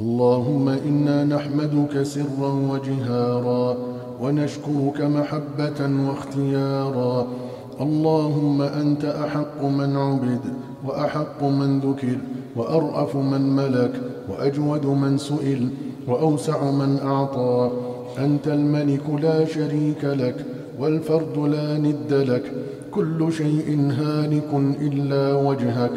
اللهم إنا نحمدك سرا وجهارا ونشكرك محبة واختيارا. اللهم أنت أحق من عبد وأحق من ذكر وأرأف من ملك وأجود من سئل وأوسع من أعطى. أنت الملك لا شريك لك والفرد لا ند لك. كل شيء هالك إلا وجهك.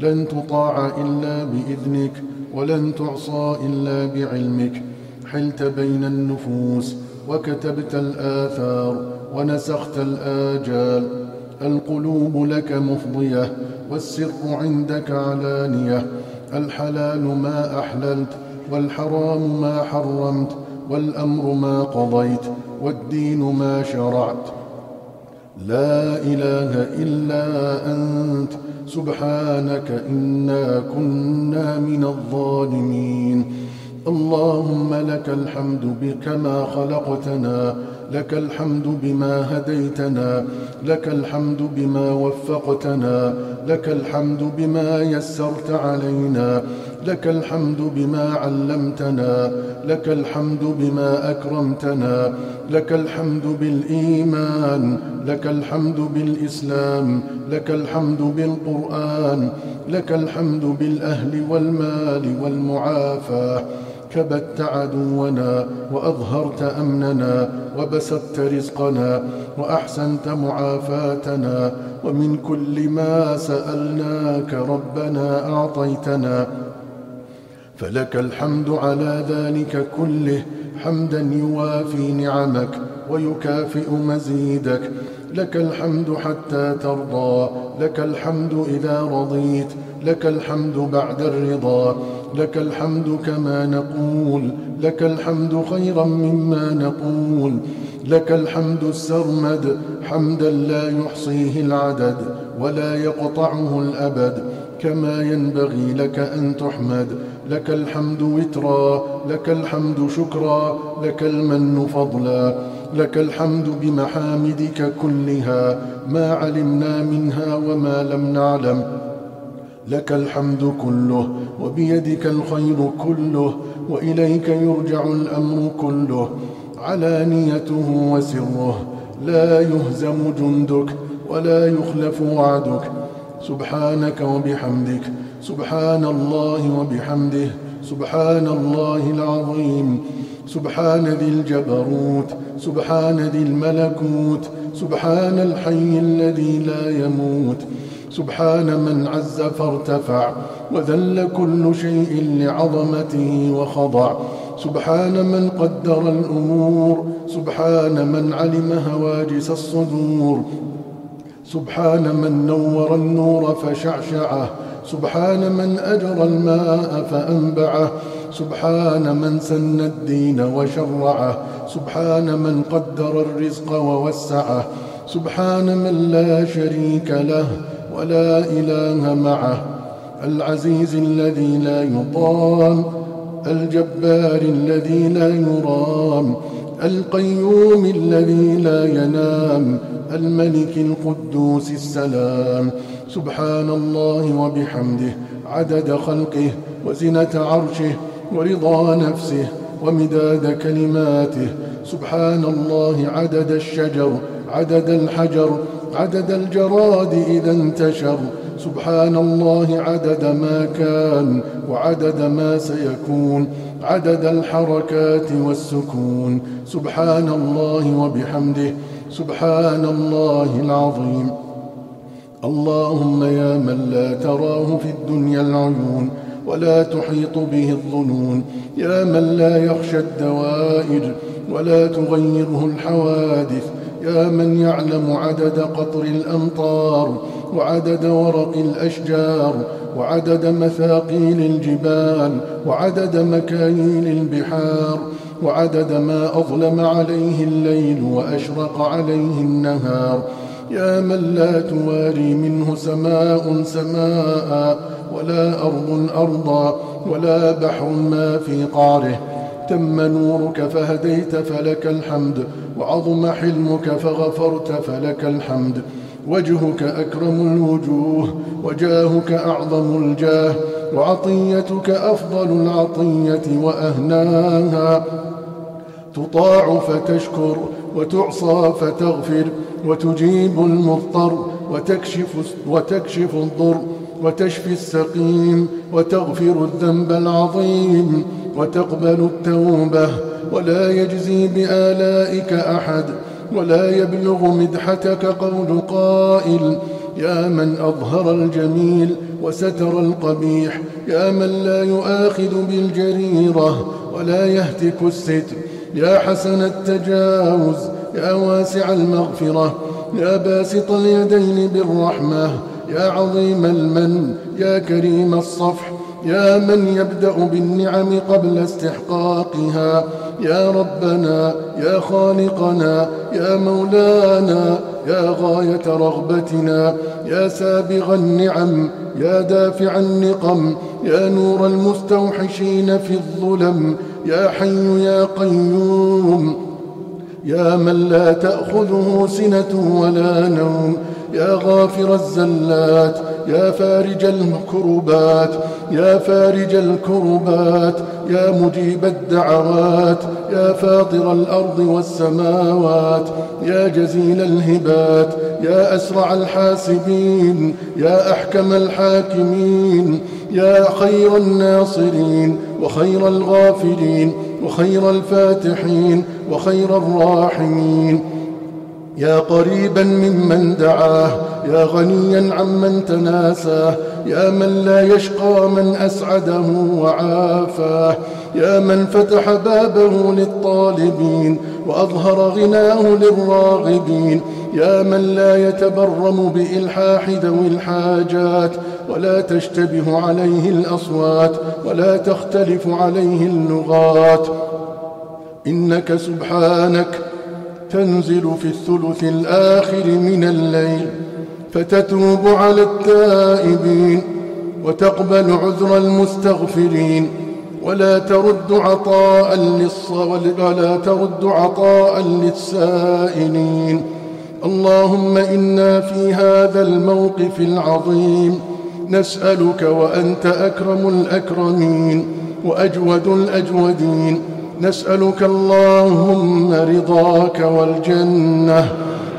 لن تطاع إلا بإذنك. ولن تعصى إلا بعلمك. حلت بين النفوس وكتبت الآثار ونسخت الآجال. القلوب لك مفضية والسر عندك علانية. الحلال ما أحللت والحرام ما حرمت والأمر ما قضيت والدين ما شرعت. لا إله إلا أنت سبحانك إنا كنا من الظالمين. اللهم لك الحمد بكما خلقتنا لك الحمد بما هديتنا لك الحمد بما وفقتنا لك الحمد بما يسرت علينا. لك الحمد بما علمتنا لك الحمد بما أكرمتنا لك الحمد بالإيمان لك الحمد بالإسلام لك الحمد بالقرآن لك الحمد بالأهل والمال والمعافاه كبت عدونا وأظهرت أمننا وبسطت رزقنا وأحسنت معافاتنا ومن كل ما سألناك ربنا أعطيتنا. فلك الحمد على ذلك كله حمدا يوافي نعمك ويكافئ مزيدك. لك الحمد حتى ترضى لك الحمد إذا رضيت لك الحمد بعد الرضا. لك الحمد كما نقول لك الحمد خيرا مما نقول. لك الحمد السرمد حمدا لا يحصيه العدد ولا يقطعه الأبد. كما ينبغي لك أن تحمد. لك الحمد وترا لك الحمد شكرا لك المن فضلا لك الحمد بمحامدك كلها ما علمنا منها وما لم نعلم. لك الحمد كله وبيدك الخير كله وإليك يرجع الأمر كله. علانيته وسره لا يهزم جندك ولا يخلف وعدك. سبحانك وبحمدك سبحان الله وبحمده. سبحان الله العظيم. سبحان ذي الجبروت. سبحان ذي الملكوت. سبحان الحي الذي لا يموت. سبحان من عز فارتفع وذل كل شيء لعظمته وخضع. سبحان من قدر الأمور. سبحان من علم هواجس الصدور. سبحان من نور النور فشعشعه. سبحان من أجرى الماء فأنبعه سبحان من سن الدين وشرعه سبحان من قدر الرزق ووسعه سبحان من لا شريك له ولا إله معه العزيز الذي لا يضام الجبار الذي لا يرام القيوم الذي لا ينام الملك القدوس السلام. سبحان الله وبحمده عدد خلقه وزنة عرشه ورضا نفسه ومداد كلماته. سبحان الله عدد الشجر عدد الحجر عدد الجراد إذا انتشر. سبحان الله عدد ما كان وعدد ما سيكون. عدد الحركات والسكون. سبحان الله وبحمده. سبحان الله العظيم. اللهم يا من لا تراه في الدنيا العيون ولا تحيط به الظنون. يا من لا يخشى الدوائر ولا تغيره الحوادث. يا من يعلم عدد قطر الأمطار وعدد ورق الأشجار وعدد مثاقيل الجبال وعدد مكاييل البحار وعدد ما أظلم عليه الليل وأشرق عليه النهار. يا من لا تواري منه سماء سماء ولا أرض أرضا ولا بحر ما في قعره تم نورك فهديت فلك الحمد وعظم حلمك فغفرت فلك الحمد. وجهك أكرم الوجوه وجاهك أعظم الجاه وعطيتك أفضل العطية وأهناها. تطاع فتشكر وتعصى فتغفر وتجيب المضطر وتكشف, وتكشف الضر وتشفي السقيم وتغفر الذنب العظيم وتقبل التوبة. ولا يجزي بآلائك أحد ولا يبلغ مدحتك قول قائل يا من أظهر الجميل وستر القبيح يا من لا يؤاخذ بالجريرة ولا يهتك الستر يا حسن التجاوز يا واسع المغفرة يا باسط اليدين بالرحمة يا عظيم المن يا كريم الصفح يا من يبدأ بالنعم قبل استحقاقها يا ربنا يا خالقنا يا مولانا يا غاية رغبتنا يا سابغ النعم يا دافع النقم يا نور المستوحشين في الظلم يا حي يا قيوم يا من لا تأخذه سنة ولا نوم يا غافر الزلات يا فارج الكربات يا فارج الكربات يا مجيب الدعوات يا فاطر الأرض والسماوات يا جزيل الهبات يا أسرع الحاسبين يا أحكم الحاكمين يا خير الناصرين وخير الغافلين وخير الفاتحين وخير الراحمين. يا قريبا ممن دعاه يا غنيا عمن تناساه يا من لا يشقى من أسعده وعافاه يا من فتح بابه للطالبين وأظهر غناه للراغبين. يا من لا يتبرم بإلحاح ذوي الحاجات ولا تشتبه عليه الأصوات ولا تختلف عليه اللغات. إنك سبحانك تنزل في الثلث الآخر من الليل. فتتوب على التائبين وتقبل عذر المستغفرين ولا ترد عطاء للص ولا ترد عطاء للسائلين. اللهم إنا في هذا الموقف العظيم نسألك وأنت أكرم الأكرمين وأجود الأجودين. نسألك اللهم رضاك والجنة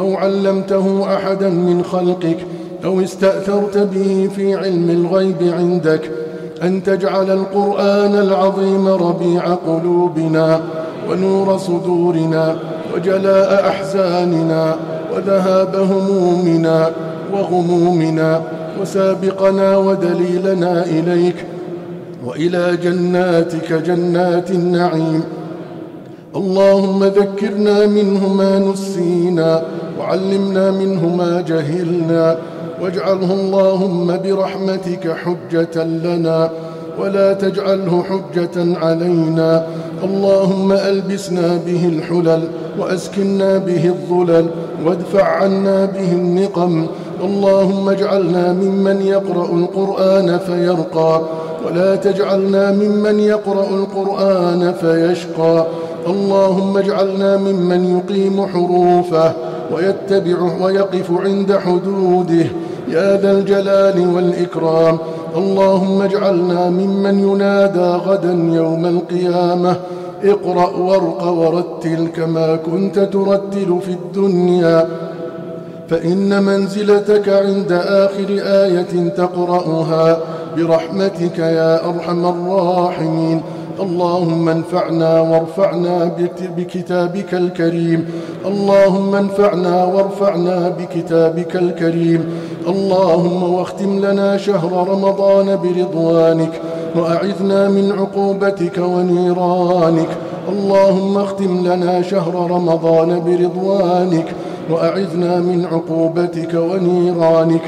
أو علمته أحدا من خلقك أو استأثرت به في علم الغيب عندك. أن تجعل القرآن العظيم ربيع قلوبنا ونور صدورنا وجلاء أحزاننا وذهاب همومنا وغمومنا وسابقنا ودليلنا إليك. وإلى جناتك جنات النعيم. اللهم ذكرنا منه ما نسينا وعلمنا منه ما جهلنا واجعله اللهم برحمتك حجة لنا ولا تجعله حجة علينا. اللهم ألبسنا به الحلل وأسكنا به الظلل وادفع عنا به النقم. اللهم اجعلنا ممن يقرأ القرآن فيرقى ولا تجعلنا ممن يقرأ القرآن فيشقى. اللهم اجعلنا ممن يقيم حروفه ويتبع ويقف عند حدوده. يا ذا الجلال والإكرام. اللهم اجعلنا ممن ينادى غدا يوم القيامة. اقرأ وارق ورتل كما كنت ترتل في الدنيا. فإن منزلتك عند آخر آية تقرأها. برحمتك يا أرحم الراحمين. اللهم انفعنا وارفعنا بكتابك الكريم. اللهم انفعنا وارفعنا بكتابك الكريم. اللهم واختم لنا شهر رمضان برضوانك وأعذنا من عقوبتك ونيرانك. اللهم اختم لنا شهر رمضان برضوانك وأعذنا من عقوبتك ونيرانك.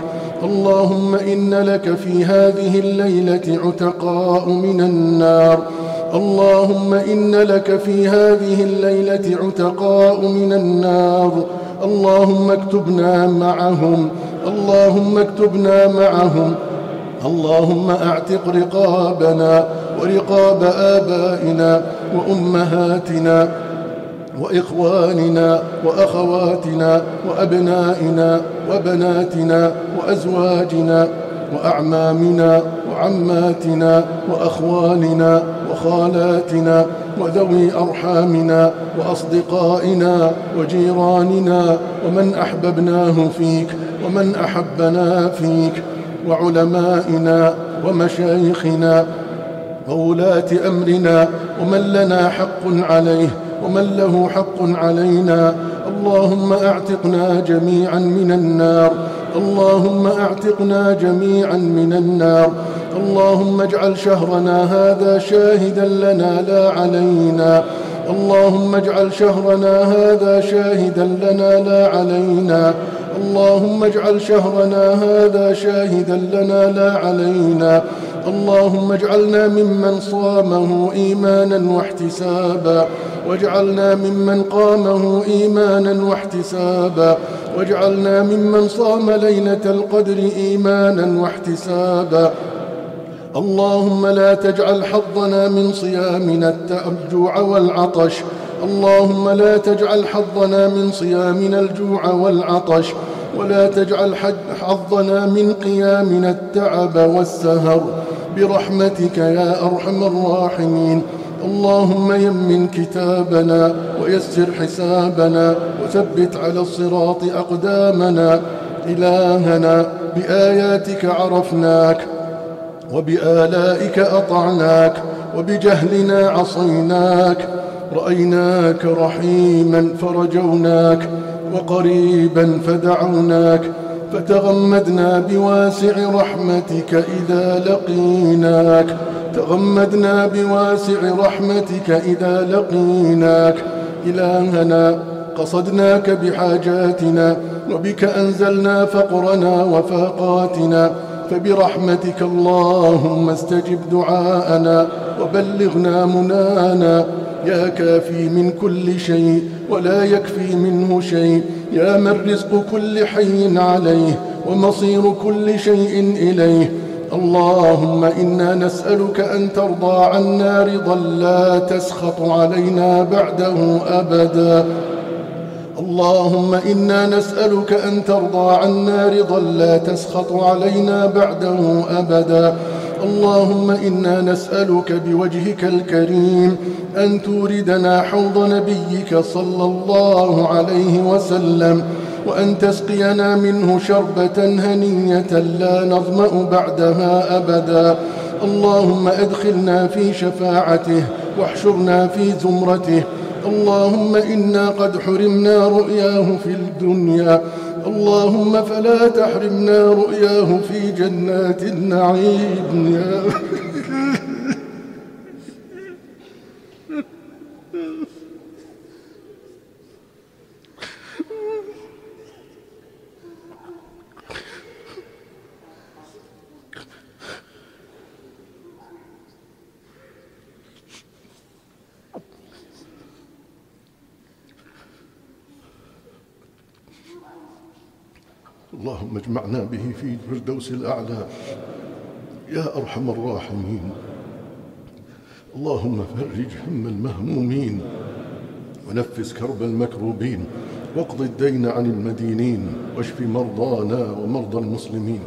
اللهم إن لك في هذه الليلة عتقاء من النار. اللهم إن لك في هذه الليلة عتقاء من النار. اللهم اكتبنا معهم. اللهم اكتبنا معهم. اللهم أعتق رقابنا ورقاب آبائنا وأمهاتنا. وإخواننا وأخواتنا وأبنائنا وبناتنا وأزواجنا وأعمامنا وعماتنا وأخوالنا وخالاتنا وذوي أرحامنا وأصدقائنا وجيراننا ومن أحببناه فيك ومن أحبنا فيك وعلمائنا ومشايخنا وولاة أمرنا ومن لنا حق عليه ومن له حق علينا. اللهم أعتقنا جميعا من النار. اللهم أعتقنا جميعا من النار. اللهم اجعل شهرنا هذا شاهدا لنا لا علينا. اللهم اجعل شهرنا هذا شاهدا لنا لا علينا. اللهم اجعل شهرنا هذا شاهدا لنا لا علينا. اللهم اجعلنا ممن صامه إيمانا واحتسابا. واجعلنا ممن قامه إيمانا واحتسابا. واجعلنا ممن صام ليلة القدر إيمانا واحتسابا. اللهم لا تجعل حظنا من صيامنا الجوع والعطش. اللهم لا تجعل حظنا من صيامنا الجوع والعطش. ولا تجعل حظنا من قيامنا التعب والسهر. برحمتك يا أرحم الراحمين. اللهم يمن كتابنا ويسر حسابنا وثبت على الصراط أقدامنا. إلهنا بآياتك عرفناك وبآلائك أطعناك وبجهلنا عصيناك. رأيناك رحيما فرجوناك. وقريبا فدعوناك فتغمدنا بواسع رحمتك إذا لقيناك. تغمدنا بواسع رحمتك إذا لقيناك. إلهنا قصدناك بحاجاتنا وبك أنزلنا فقرنا وفاقاتنا. فبرحمتك اللهم استجب دعاءنا. وبلغنا منانا يا كافي من كل شيء ولا يكفي منه شيء يا من رزق كل حي عليه ومصير كل شيء إليه اللهم إنا نسألك أن ترضى عنا رضا لا تسخط علينا بعده أبدا اللهم إنا نسألك أن ترضى عنا رضا لا تسخط علينا بعده أبدا اللهم إنا نسألك بوجهك الكريم أن توردنا حوض نبيك صلى الله عليه وسلم وأن تسقينا منه شربة هنية لا نظمأ بعدها أبدا. اللهم أدخلنا في شفاعته واحشرنا في زمرته. اللهم إنا قد حرمنا رؤياه في الدنيا اللهم فلا تحرمنا رؤياه في جنات النعيم يا اللهم اجمعنا به في الفردوس الأعلى. يا أرحم الراحمين. اللهم فرج هم المهمومين ونفس كرب المكروبين. واقض الدين عن المدينين واشف مرضانا ومرضى المسلمين.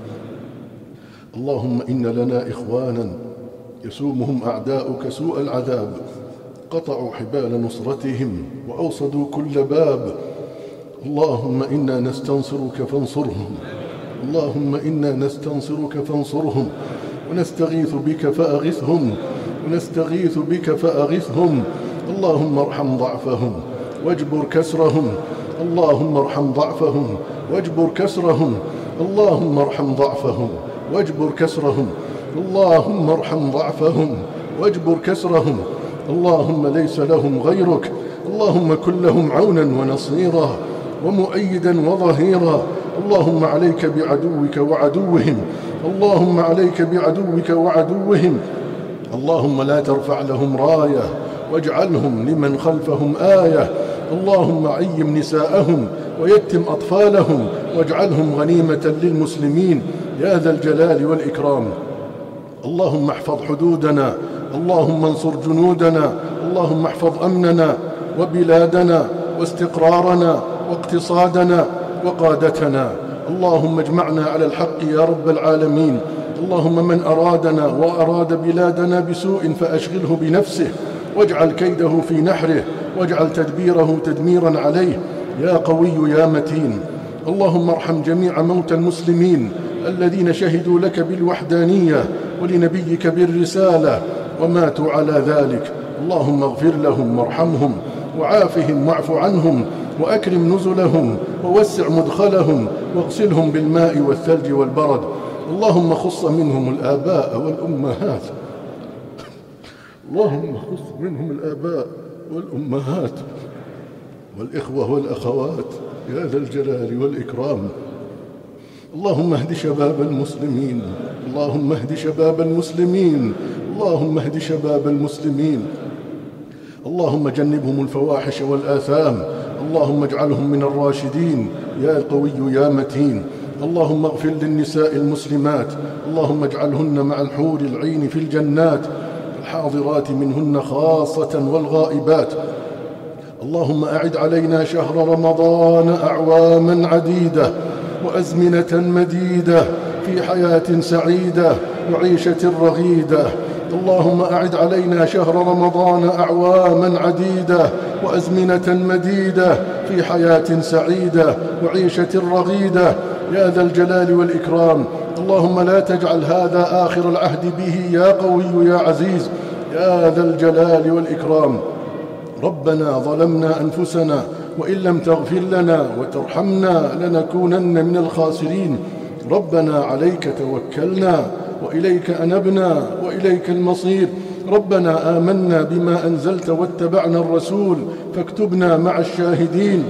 اللهم إن لنا إخوانا يسومهم أعداؤك سوء العذاب. قطعوا حبال نصرتهم وأوصدوا كل باب. اللهم إنا نستنصرك فانصرهم. اللهم إنا نستنصرك فانصرهم. ونستغيث بك فأغثهم. ونستغيث بك فأغثهم. اللهم ارحم ضعفهم. واجبر كسرهم. اللهم ارحم ضعفهم. واجبر كسرهم. اللهم ارحم ضعفهم. واجبر كسرهم. اللهم ارحم ضعفهم. واجبر كسرهم. اللهم ليس لهم غيرك. اللهم كن لهم عونا ونصيرا. ومؤيدا وظهيرا. اللهم عليك بعدوك وعدوهم. اللهم عليك بعدوك وعدوهم. اللهم لا ترفع لهم راية. واجعلهم لمن خلفهم آية. اللهم عيم نساءهم ويتم أطفالهم. واجعلهم غنيمة للمسلمين. يا ذا الجلال والإكرام. اللهم احفظ حدودنا. اللهم انصر جنودنا. اللهم احفظ أمننا وبلادنا واستقرارنا واقتصادنا وقادتنا. اللهم اجمعنا على الحق يا رب العالمين. اللهم من أرادنا وأراد بلادنا بسوء فأشغله بنفسه. واجعل كيده في نحره. واجعل تدبيره تدميرا عليه. يا قوي يا متين. اللهم ارحم جميع موتى المسلمين الذين شهدوا لك بالوحدانية ولنبيك بالرسالة وماتوا على ذلك. اللهم اغفر لهم وارحمهم. وعافهم واعف عنهم. وأكرم نزلهم ووسع مدخلهم واغسلهم بالماء والثلج والبرد. اللهم خص منهم الآباء والأمهات. اللهم خص منهم الآباء والأمهات. والإخوة والأخوات يا ذا الجلال والإكرام. اللهم اهد شباب المسلمين. اللهم اهد شباب المسلمين. اللهم اهد شباب المسلمين. اللهم جنبهم الفواحش والآثام. اللهم اجعلهم من الراشدين. يا قوي يا متين. اللهم اغفر للنساء المسلمات. اللهم اجعلهن مع الحور العين في الجنات. الحاضرات منهن خاصة والغائبات. اللهم أعد علينا شهر رمضان أعواما عديدة وأزمنة مديدة في حياة سعيدة وعيشة رغيدة. اللهم أعد علينا شهر رمضان أعواما عديدة وأزمنة مديدة في حياة سعيدة وعيشة رغيدة. يا ذا الجلال والإكرام اللهم لا تجعل هذا آخر العهد به يا قوي يا عزيز. يا ذا الجلال والإكرام ربنا ظلمنا أنفسنا وإن لم تغفر لنا وترحمنا لنكونن من الخاسرين. ربنا عليك توكلنا. وإليك أنبنا وإليك المصير. ربنا آمنا بما أنزلت واتبعنا الرسول فاكتبنا مع الشاهدين.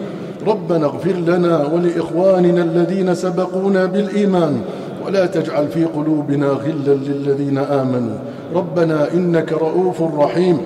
ربنا اغفر لنا ولإخواننا الذين سبقونا بالإيمان. ولا تجعل في قلوبنا غلا للذين آمنوا. ربنا إنك رؤوف رحيم.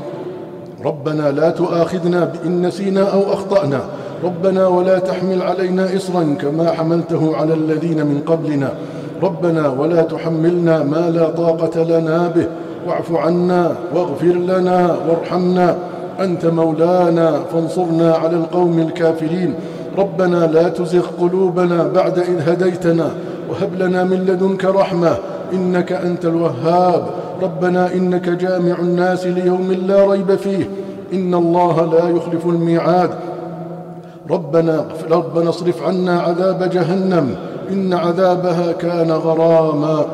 ربنا لا تؤاخذنا بإن نسينا أو أخطأنا. ربنا ولا تحمل علينا إصرا كما حملته على الذين من قبلنا. ربنا ولا تحملنا ما لا طاقة لنا به. واعف عنا واغفر لنا وارحمنا. أنت مولانا فانصرنا على القوم الكافرين. ربنا لا تزغ قلوبنا بعد إذ هديتنا. وهب لنا من لدنك رحمة. إنك أنت الوهاب. ربنا إنك جامع الناس ليوم لا ريب فيه. إن الله لا يخلف الميعاد. ربنا, ربنا اصرف عنا عذاب جهنم. إن عذابها كان غراما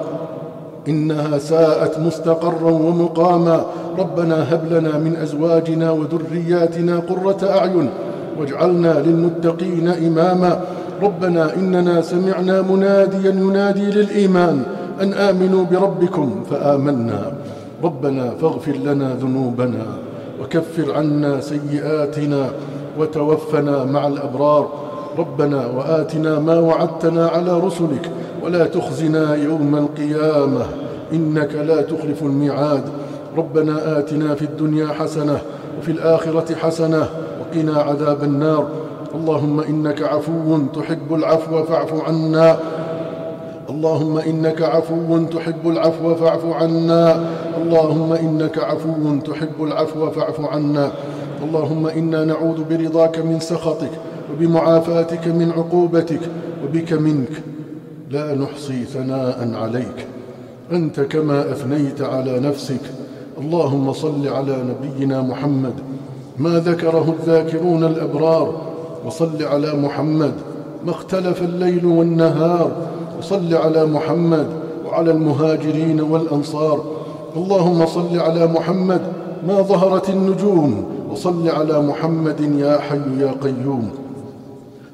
إنها ساءت مستقرا ومقاما. ربنا هب لنا من أزواجنا وذرياتنا قرة أعين واجعلنا للمتقين إماما. ربنا إننا سمعنا مناديا ينادي للإيمان أن آمنوا بربكم فآمنا. ربنا فاغفر لنا ذنوبنا وكفر عنا سيئاتنا وتوفنا مع الأبرار. ربنا وآتنا ما وعدتنا على رسلك ولا تخزنا يوم القيامة. إنك لا تخلف الميعاد. ربنا آتنا في الدنيا حسنة وفي الآخرة حسنة وقنا عذاب النار. اللهم إنك عفو تحب العفو فاعف عنا. اللهم إنك عفو تحب العفو فاعف عنا. اللهم إنك عفو تحب العفو فاعف عنا. اللهم إنا نعوذ برضاك من سخطك وبمعافاتك من عقوبتك وبك منك. لا نحصي ثناء عليك. أنت كما أثنيت على نفسك. اللهم صل على نبينا محمد. ما ذكره الذاكرون الأبرار. وصل على محمد. ما اختلف الليل والنهار. وصل على محمد وعلى المهاجرين والأنصار. اللهم صل على محمد. ما ظهرت النجوم. وصل على محمد يا حي يا قيوم.